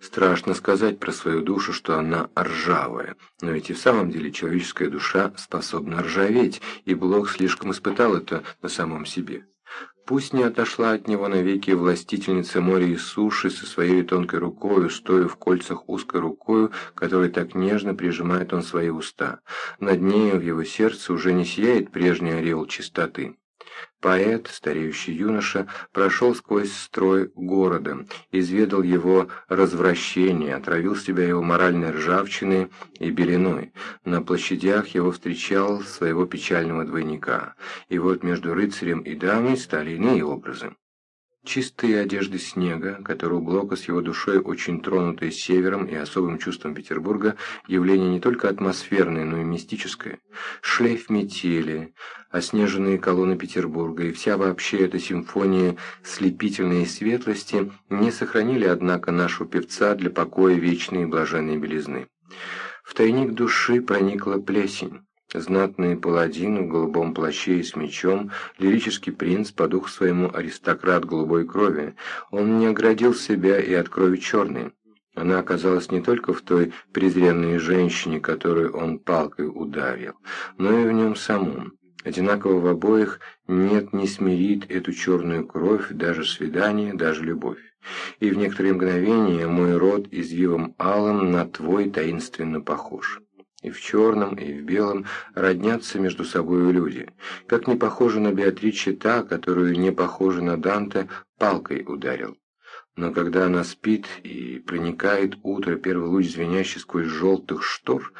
Страшно сказать про свою душу, что она ржавая, но ведь и в самом деле человеческая душа способна ржаветь, и Блок слишком испытал это на самом себе. Пусть не отошла от него навеки властительница моря и суши со своей тонкой рукою, стоя в кольцах узкой рукою, которой так нежно прижимает он свои уста. Над нею в его сердце уже не сияет прежний ореол чистоты. Поэт, стареющий юноша, прошел сквозь строй города, изведал его развращение, отравил себя его моральной ржавчиной и белиной. На площадях его встречал своего печального двойника. И вот между рыцарем и дамой стали иные образы. Чистые одежды снега, которые у Блока с его душой очень тронутые севером и особым чувством Петербурга, явление не только атмосферное, но и мистическое. Шлейф метели, оснеженные колонны Петербурга и вся вообще эта симфония слепительной светлости не сохранили, однако, нашего певца для покоя вечной и блаженной белизны. В тайник души проникла плесень. Знатный паладин в голубом плаще и с мечом, лирический принц по духу своему аристократ голубой крови, он не оградил себя и от крови черной. Она оказалась не только в той презренной женщине, которую он палкой ударил, но и в нем самом. Одинаково в обоих нет не смирит эту черную кровь, даже свидание, даже любовь. И в некоторые мгновения мой род извивом алым на твой таинственно похож. И в черном, и в белом роднятся между собой люди. Как не похожа на Беатриче та, которую не похожа на Данте, палкой ударил. Но когда она спит и проникает утро первый луч звенящий сквозь желтых штор,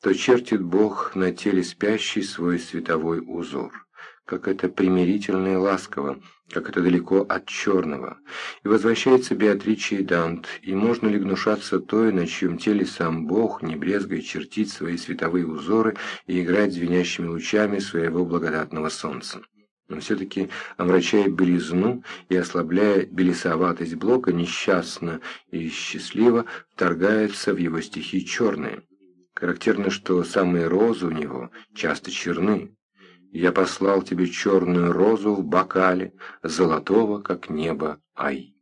то чертит Бог на теле спящий свой световой узор как это примирительно и ласково, как это далеко от черного. И возвращается Беатриче и Дант, и можно ли гнушаться той, на чьем теле сам Бог, не брезгая чертить свои световые узоры и играть звенящими лучами своего благодатного солнца. Но все-таки, омрачая белизну и ослабляя белесоватость Блока, несчастно и счастливо вторгается в его стихи черные. Характерно, что самые розы у него часто черны. Я послал тебе черную розу в бокале, золотого, как небо, ай.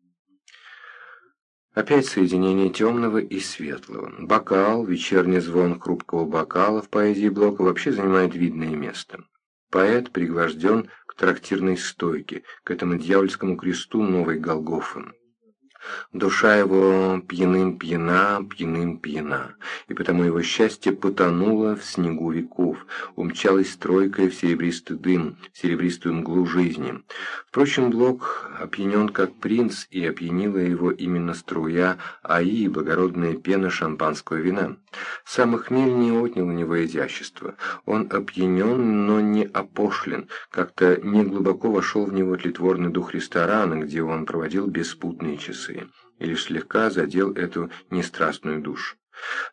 Опять соединение темного и светлого. Бокал, вечерний звон хрупкого бокала в поэзии Блока вообще занимает видное место. Поэт пригвожден к трактирной стойке, к этому дьявольскому кресту новой Голгофы. Душа его пьяным пьяна, пьяным пьяна, и потому его счастье потонуло в снегу веков, умчалось стройкой в серебристый дым, в серебристую мглу жизни. Впрочем, Блок опьянен как принц, и опьянила его именно струя аи благородная пена шампанского вина. Сам хмель не отнял у него изящества. Он опьянен, но не опошлен, как-то не глубоко вошел в него тлетворный дух ресторана, где он проводил беспутные часы эмоции и лишь слегка задел эту нестрастную душу.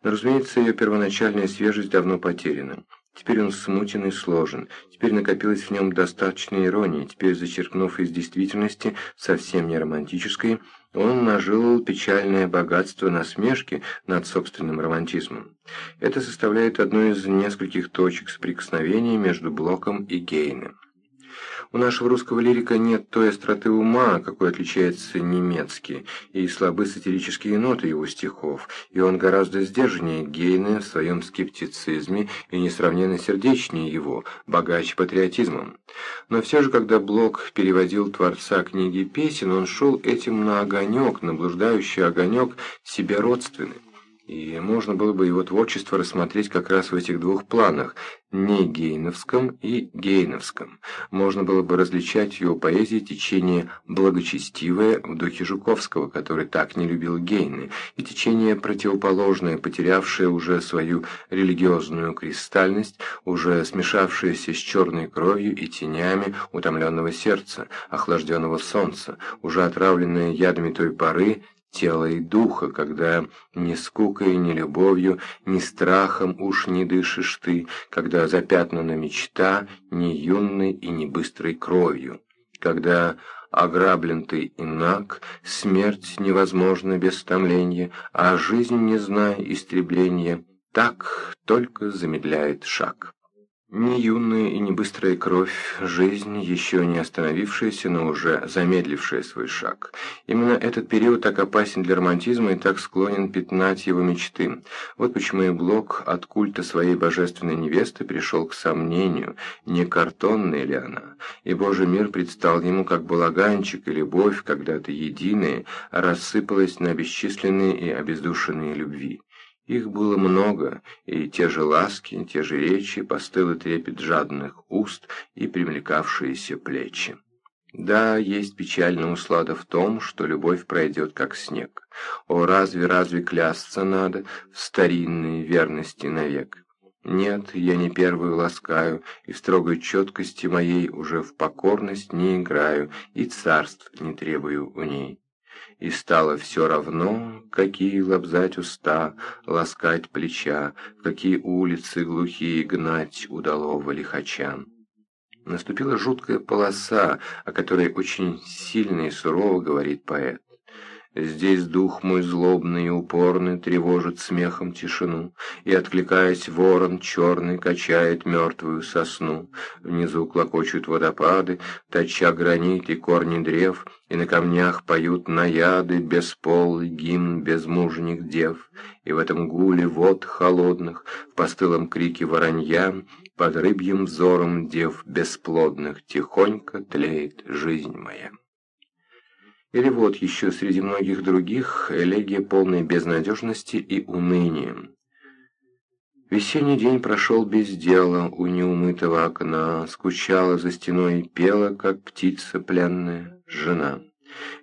Но, разумеется, ее первоначальная свежесть давно потеряна. Теперь он смутен и сложен, теперь накопилось в нем достаточно иронии, теперь, зачеркнув из действительности, совсем не романтической, он нажил печальное богатство насмешки над собственным романтизмом. Это составляет одну из нескольких точек соприкосновения между Блоком и Гейном. У нашего русского лирика нет той остроты ума, какой отличается немецкий, и слабы сатирические ноты его стихов, и он гораздо сдержаннее Гейна в своем скептицизме и несравненно сердечнее его, богаче патриотизмом. Но все же, когда Блок переводил творца книги песен, он шел этим на огонек, на блуждающий огонек себе родственный. И можно было бы его творчество рассмотреть как раз в этих двух планах, не гейновском и гейновском. Можно было бы различать в его поэзии течение благочестивое в духе Жуковского, который так не любил Гейны, и течение противоположное, потерявшее уже свою религиозную кристальность, уже смешавшееся с черной кровью и тенями утомленного сердца, охлажденного солнца, уже отравленное ядами той поры, тела и духа, когда ни скукой, ни любовью, ни страхом уж не дышишь ты, когда запятнана мечта ни юной и ни быстрой кровью, когда ограблен ты инак, смерть невозможна без томления, а жизнь, не зная истребления, так только замедляет шаг. Не юная и не быстрая кровь, жизнь, еще не остановившаяся, но уже замедлившая свой шаг. Именно этот период так опасен для романтизма и так склонен пятнать его мечты. Вот почему и Блок от культа своей божественной невесты пришел к сомнению, не картонная ли она, и Божий мир предстал ему как балаганчик, и любовь, когда-то единая, рассыпалась на бесчисленные и обездушенные любви. Их было много, и те же ласки, те же речи, постылый трепет жадных уст и примлекавшиеся плечи. Да, есть печальная услада в том, что любовь пройдет как снег. О, разве, разве клясться надо в старинной верности навек? Нет, я не первую ласкаю, и в строгой четкости моей уже в покорность не играю, и царств не требую у ней и стало все равно, какие лобзать уста, ласкать плеча, какие улицы глухие гнать удалого лихача. Наступила жуткая полоса, о которой очень сильно и сурово говорит поэт. Здесь дух мой злобный и упорный тревожит смехом тишину, И, откликаясь, ворон черный качает мертвую сосну. Внизу клокочут водопады, точа гранит и корни древ, И на камнях поют наяды, бесполый гимн безмужних дев. И в этом гуле вод холодных, в постылом крике воронья, Под рыбьим взором дев бесплодных тихонько тлеет жизнь моя. Или вот еще среди многих других элегия полной безнадежности и уныния. Весенний день прошел без дела у неумытого окна, скучала за стеной и пела, как птица пленная, жена.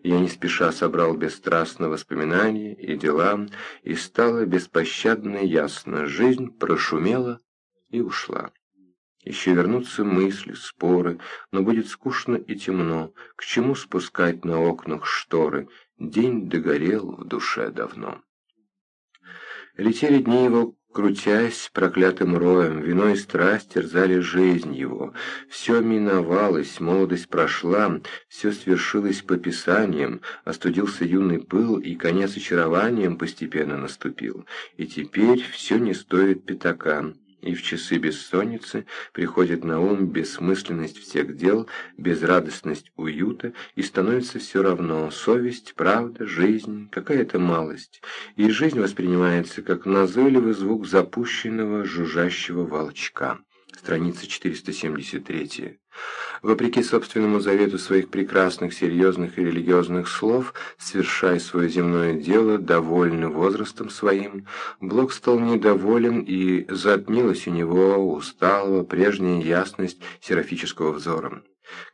Я не спеша собрал бесстрастно воспоминания и дела, и стало беспощадно ясно, жизнь прошумела и ушла. Еще вернутся мысли, споры, но будет скучно и темно. К чему спускать на окнах шторы? День догорел в душе давно. Летели дни его, крутясь проклятым роем, вино и страсть терзали жизнь его. Все миновалось, молодость прошла, все свершилось по писаниям, остудился юный пыл, и конец очарованием постепенно наступил. И теперь все не стоит пятака и в часы бессонницы приходит на ум бессмысленность всех дел, безрадостность уюта, и становится все равно совесть, правда, жизнь, какая-то малость, и жизнь воспринимается как назойливый звук запущенного жужжащего волчка страница 473. Вопреки собственному завету своих прекрасных, серьезных и религиозных слов, совершая свое земное дело, довольный возрастом своим, Блок стал недоволен, и затмилась у него усталого прежняя ясность серафического взора.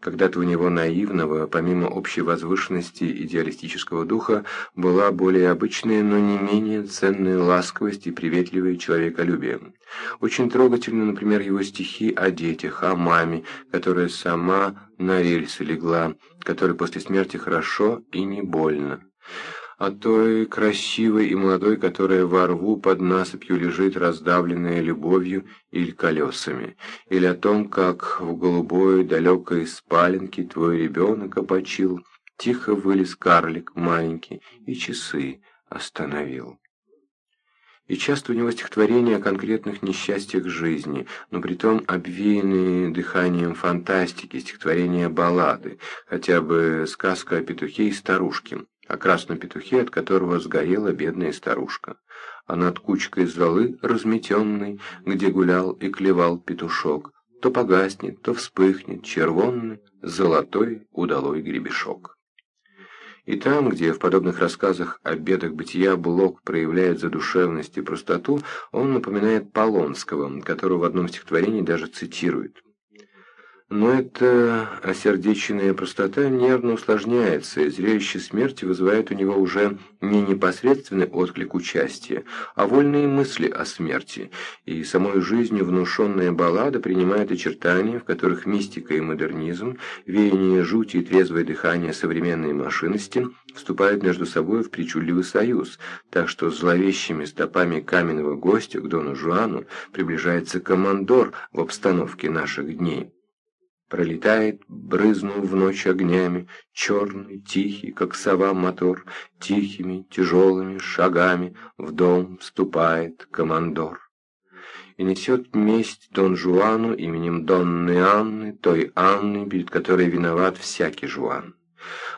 Когда-то у него наивного, помимо общей возвышенности идеалистического духа, была более обычная, но не менее ценная ласковость и приветливое человеколюбие. Очень трогательны, например, его стихи о детях, о маме, которая сама на рельсы легла, которой после смерти хорошо и не больно о той красивой и молодой, которая во рву под насыпью лежит, раздавленная любовью или колесами, или о том, как в голубой далекой спаленке твой ребенок опочил, тихо вылез карлик маленький и часы остановил. И часто у него стихотворения о конкретных несчастьях жизни, но притом обвеянные дыханием фантастики, стихотворения баллады, хотя бы сказка о петухе и старушке о красном петухе, от которого сгорела бедная старушка, а над кучкой золы разметенной, где гулял и клевал петушок, то погаснет, то вспыхнет червонный, золотой удалой гребешок. И там, где в подобных рассказах о бедах бытия Блок проявляет задушевность и простоту, он напоминает Полонского, которого в одном стихотворении даже цитирует. Но эта осердеченная простота нервно усложняется, и зрелище смерти вызывает у него уже не непосредственный отклик участия, а вольные мысли о смерти, и самой жизнью внушенная баллада принимает очертания, в которых мистика и модернизм, веяние жути и трезвое дыхание современной машинности вступают между собой в причудливый союз, так что зловещими стопами каменного гостя к Дону Жуану приближается командор в обстановке наших дней. Пролетает, брызнув в ночь огнями, черный, тихий, как сова мотор, тихими, тяжелыми шагами в дом вступает командор. и несет месть Дон Жуану именем Донны Анны, той Анны, перед которой виноват всякий Жуан.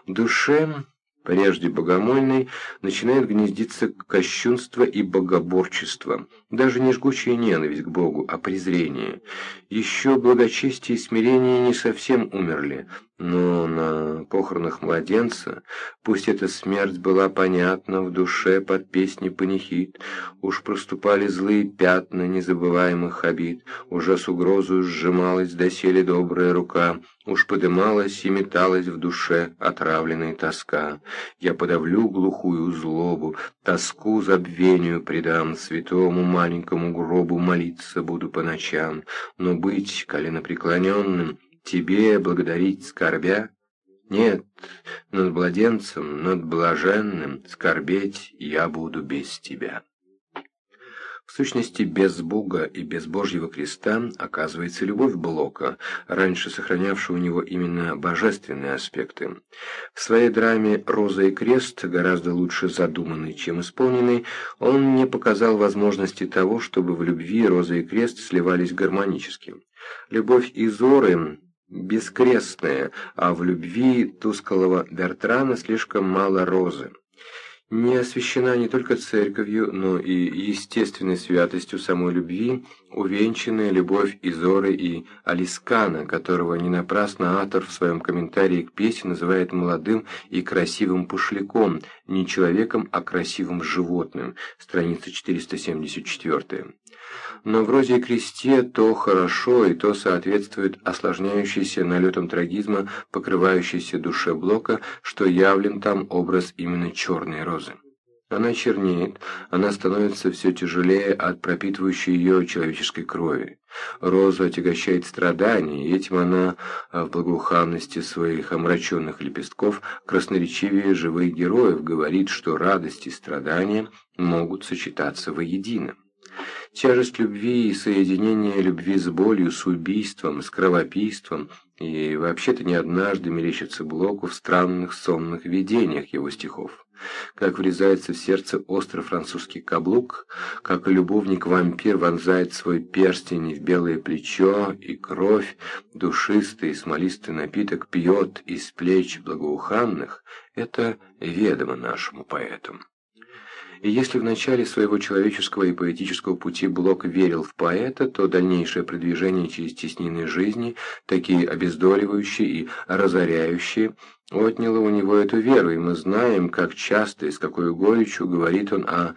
В душе прежде богомольной, начинает гнездиться кощунство и богоборчество, даже не жгучая ненависть к Богу, а презрение. Еще благочестие и смирение не совсем умерли, но на похоронах младенца, пусть эта смерть была понятна в душе под песни панихид, уж проступали злые пятна незабываемых обид, уже с угрозою сжималась доселе добрая рука, уж подымалась и металась в душе отравленная тоска. Я подавлю глухую злобу, тоску забвению предам, святому маленькому гробу молиться буду по ночам, но быть коленопреклоненным — тебе благодарить скорбя? Нет, над младенцем, над блаженным скорбеть я буду без тебя. В сущности, без Бога и без Божьего креста оказывается любовь Блока, раньше сохранявшая у него именно божественные аспекты. В своей драме «Роза и крест», гораздо лучше задуманный, чем исполненный, он не показал возможности того, чтобы в любви Роза и крест сливались гармонически. Любовь Изоры бескрестная, а в любви тусклого Бертрана слишком мало розы. Не освящена не только церковью, но и естественной святостью самой любви, увенчанная любовь Изоры и Алискана, которого не напрасно автор в своем комментарии к песне называет молодым и красивым пошляком, не человеком, а красивым животным, страница 474 но в «Розе и кресте» то хорошо и то соответствует осложняющейся налетом трагизма, покрывающейся душе Блока, что явлен там образ именно черной розы. Она чернеет, она становится все тяжелее от пропитывающей ее человеческой крови. Роза отягощает страдания, и этим она в благоуханности своих омраченных лепестков красноречивее живых героев говорит, что радость и страдания могут сочетаться воедино. Тяжесть любви и соединение любви с болью, с убийством, с кровопийством, и вообще-то не однажды мерещится Блоку в странных сонных видениях его стихов. Как врезается в сердце острый французский каблук, как любовник-вампир вонзает свой перстень в белое плечо, и кровь, душистый и смолистый напиток пьет из плеч благоуханных, это ведомо нашему поэту. И если в начале своего человеческого и поэтического пути Блок верил в поэта, то дальнейшее продвижение через теснины жизни, такие обездоливающие и разоряющие, отняло у него эту веру, и мы знаем, как часто и с какой горечью говорит он о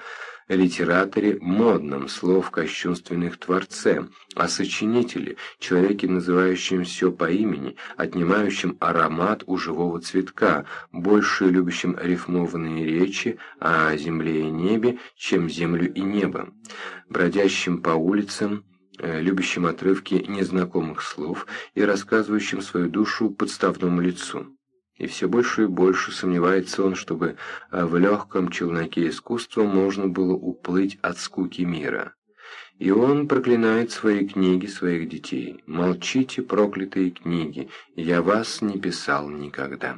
литераторе модном слов кощунственных творце, о сочинителе, человеке, называющем все по имени, отнимающем аромат у живого цветка, больше любящим рифмованные речи о земле и небе, чем землю и небо, бродящим по улицам, э, любящим отрывки незнакомых слов и рассказывающим свою душу подставному лицу. И все больше и больше сомневается он, чтобы э, в легком челноке искусства можно было уплыть от скуки мира. И он проклинает свои книги, своих детей. «Молчите, проклятые книги, я вас не писал никогда».